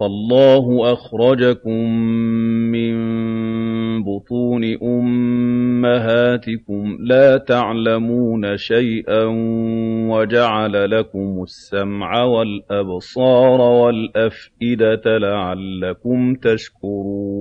وَاللَّهُ أَخْرَجَكُم مِّن بُطُونِ أُمَّهَاتِكُمْ لَا تَعْلَمُونَ شَيْئًا وَجَعَلَ لَكُمُ السَّمْعَ وَالْأَبْصَارَ وَالْأَفْئِدَةَ لَعَلَّكُمْ تَشْكُرُونَ